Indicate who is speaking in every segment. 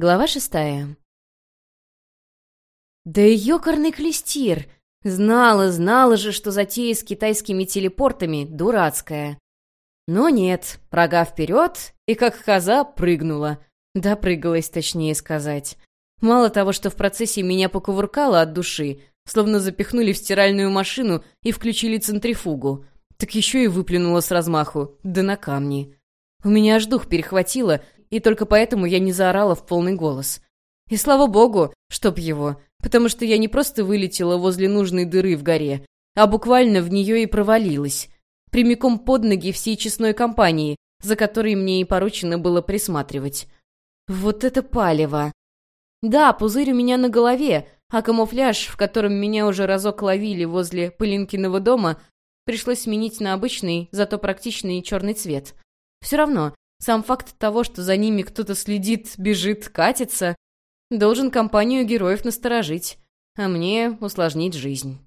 Speaker 1: Глава шестая. Да ёкарный клестир! Знала, знала же, что затея с китайскими телепортами дурацкая. Но нет, рога вперед, и как коза прыгнула. Допрыгалась, точнее сказать. Мало того, что в процессе меня покувыркало от души, словно запихнули в стиральную машину и включили центрифугу, так еще и выплюнула с размаху, да на камни. У меня аж дух перехватило, и только поэтому я не заорала в полный голос. И слава богу, чтоб его, потому что я не просто вылетела возле нужной дыры в горе, а буквально в нее и провалилась, прямиком под ноги всей честной компании, за которой мне и поручено было присматривать. Вот это палево! Да, пузырь у меня на голове, а камуфляж, в котором меня уже разок ловили возле Пылинкиного дома, пришлось сменить на обычный, зато практичный черный цвет. Все равно, сам факт того, что за ними кто-то следит, бежит, катится, должен компанию героев насторожить, а мне усложнить жизнь.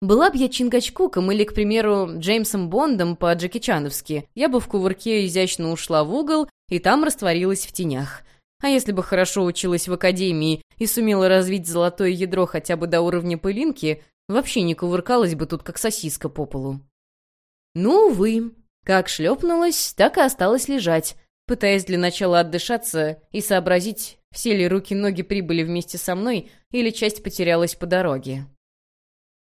Speaker 1: Была б я Чингачкуком или, к примеру, Джеймсом Бондом по-джеки Чановски, я бы в кувырке изящно ушла в угол и там растворилась в тенях. А если бы хорошо училась в академии и сумела развить золотое ядро хотя бы до уровня пылинки, вообще не кувыркалась бы тут как сосиска по полу. Ну, увы, как шлепнулась, так и осталась лежать, пытаясь для начала отдышаться и сообразить, все ли руки-ноги прибыли вместе со мной или часть потерялась по дороге.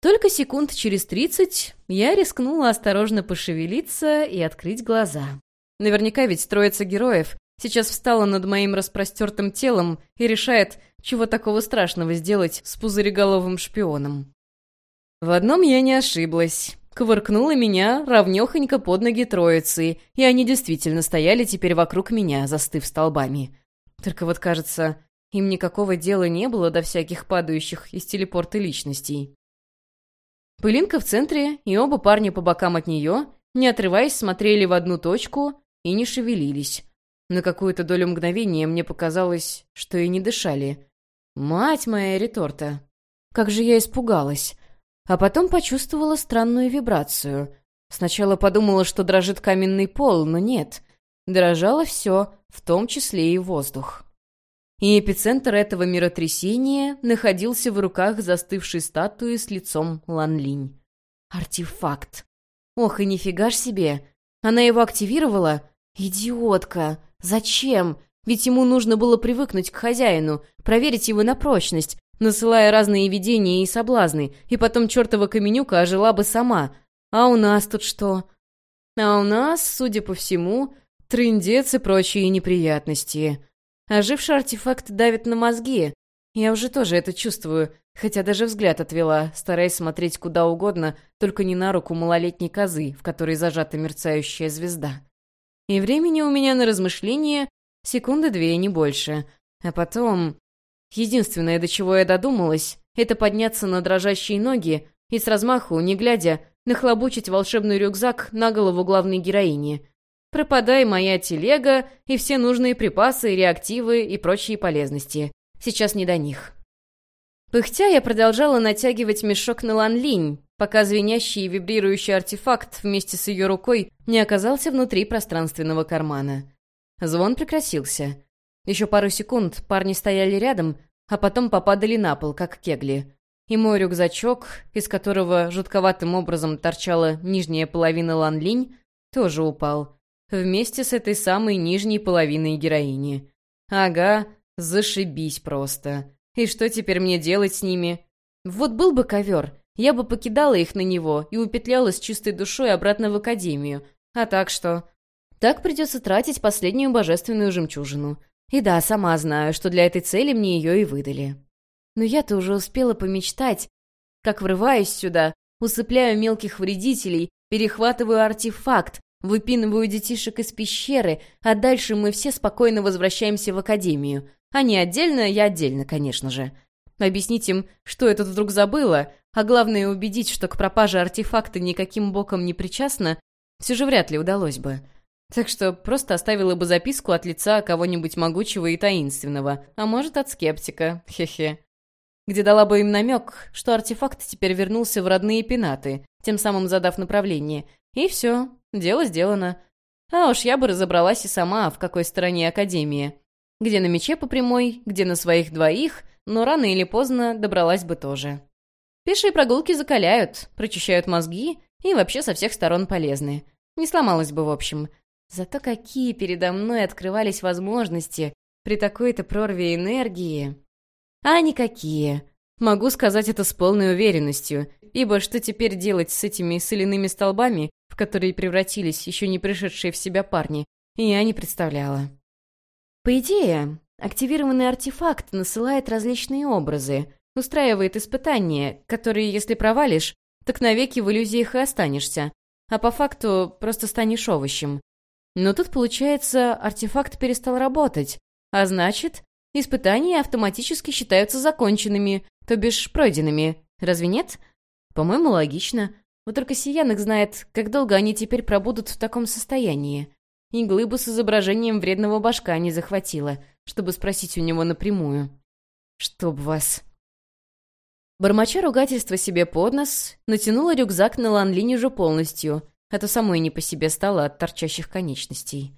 Speaker 1: Только секунд через тридцать я рискнула осторожно пошевелиться и открыть глаза. Наверняка ведь троица героев сейчас встала над моим распростертым телом и решает, чего такого страшного сделать с пузыреголовым шпионом. В одном я не ошиблась ковыркнула меня ровнёхонько под ноги троицы, и они действительно стояли теперь вокруг меня, застыв столбами. Только вот, кажется, им никакого дела не было до всяких падающих из телепорта личностей. Пылинка в центре, и оба парня по бокам от нее, не отрываясь, смотрели в одну точку и не шевелились. На какую-то долю мгновения мне показалось, что и не дышали. Мать моя реторта! Как же я испугалась! А потом почувствовала странную вибрацию. Сначала подумала, что дрожит каменный пол, но нет. Дрожало все, в том числе и воздух. И эпицентр этого миротрясения находился в руках застывшей статуи с лицом Ланлинь. Артефакт. Ох, и нифига ж себе. Она его активировала? Идиотка. Зачем? Ведь ему нужно было привыкнуть к хозяину, проверить его на прочность, насылая разные видения и соблазны, и потом чертова Каменюка ожила бы сама. А у нас тут что? А у нас, судя по всему, трындец и прочие неприятности. Оживший артефакт давит на мозги. Я уже тоже это чувствую, хотя даже взгляд отвела, стараясь смотреть куда угодно, только не на руку малолетней козы, в которой зажата мерцающая звезда. И времени у меня на размышления секунды две, не больше. А потом... Единственное, до чего я додумалась, это подняться на дрожащие ноги и с размаху, не глядя, нахлобучить волшебный рюкзак на голову главной героини. Пропадай моя телега и все нужные припасы, реактивы и прочие полезности. Сейчас не до них. Пыхтя я продолжала натягивать мешок на ланлинь, пока звенящий и вибрирующий артефакт вместе с ее рукой не оказался внутри пространственного кармана. Звон прекратился. Еще пару секунд парни стояли рядом, а потом попадали на пол, как кегли. И мой рюкзачок, из которого жутковатым образом торчала нижняя половина ланлинь, тоже упал. Вместе с этой самой нижней половиной героини. Ага, зашибись просто. И что теперь мне делать с ними? Вот был бы ковер, я бы покидала их на него и упетляла с чистой душой обратно в академию. А так что? Так придется тратить последнюю божественную жемчужину. И да, сама знаю, что для этой цели мне ее и выдали. Но я-то уже успела помечтать, как врываюсь сюда, усыпляю мелких вредителей, перехватываю артефакт, выпинываю детишек из пещеры, а дальше мы все спокойно возвращаемся в академию. Они отдельно, я отдельно, конечно же. Объяснить им, что я тут вдруг забыла, а главное убедить, что к пропаже артефакта никаким боком не причастна, все же вряд ли удалось бы. Так что просто оставила бы записку от лица кого-нибудь могучего и таинственного, а может, от скептика, хе-хе. Где дала бы им намек, что артефакт теперь вернулся в родные пенаты, тем самым задав направление. И все, дело сделано. А уж я бы разобралась и сама, в какой стороне Академия. Где на мече по прямой, где на своих двоих, но рано или поздно добралась бы тоже. Пешие прогулки закаляют, прочищают мозги и вообще со всех сторон полезны. Не сломалась бы в общем. Зато какие передо мной открывались возможности при такой-то прорве энергии. А никакие. Могу сказать это с полной уверенностью, ибо что теперь делать с этими соляными столбами, в которые превратились еще не пришедшие в себя парни, я не представляла. По идее, активированный артефакт насылает различные образы, устраивает испытания, которые, если провалишь, так навеки в иллюзиях и останешься, а по факту просто станешь овощем. Но тут, получается, артефакт перестал работать, а значит, испытания автоматически считаются законченными, то бишь пройденными. Разве нет? По-моему, логично. Вот только Сиянок знает, как долго они теперь пробудут в таком состоянии. И глыбу с изображением вредного башка не захватила, чтобы спросить у него напрямую. «Чтоб вас...» Бормоча ругательство себе под нос, натянула рюкзак на ланлинь уже полностью, а то самой не по себе стало от торчащих конечностей.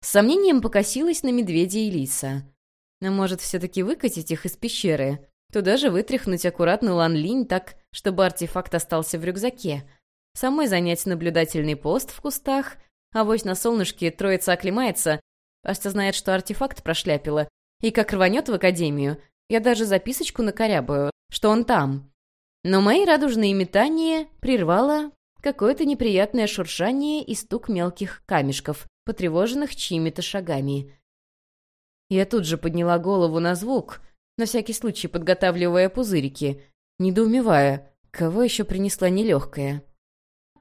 Speaker 1: С сомнением покосилась на медведя и лиса. Но может все-таки выкатить их из пещеры? Туда же вытряхнуть аккуратно ланлинь так, чтобы артефакт остался в рюкзаке. Самой занять наблюдательный пост в кустах, а вось на солнышке троица оклемается, а что знает, что артефакт прошляпила, и как рванет в академию, я даже записочку накорябаю, что он там. Но мои радужные метания прервало какое-то неприятное шуршание и стук мелких камешков, потревоженных чьими-то шагами. Я тут же подняла голову на звук, на всякий случай подготавливая пузырики, недоумевая, кого еще принесла нелегкая.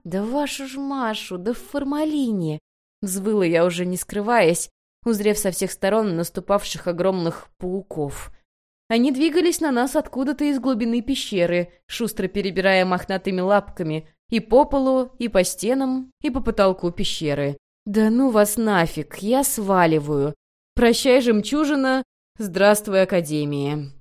Speaker 1: «Да вашу ж Машу, да в формалине!» Взвыла я уже не скрываясь, узрев со всех сторон наступавших огромных пауков. Они двигались на нас откуда-то из глубины пещеры, шустро перебирая мохнатыми лапками, и по полу, и по стенам, и по потолку пещеры. «Да ну вас нафиг, я сваливаю. Прощай, жемчужина, здравствуй, Академия».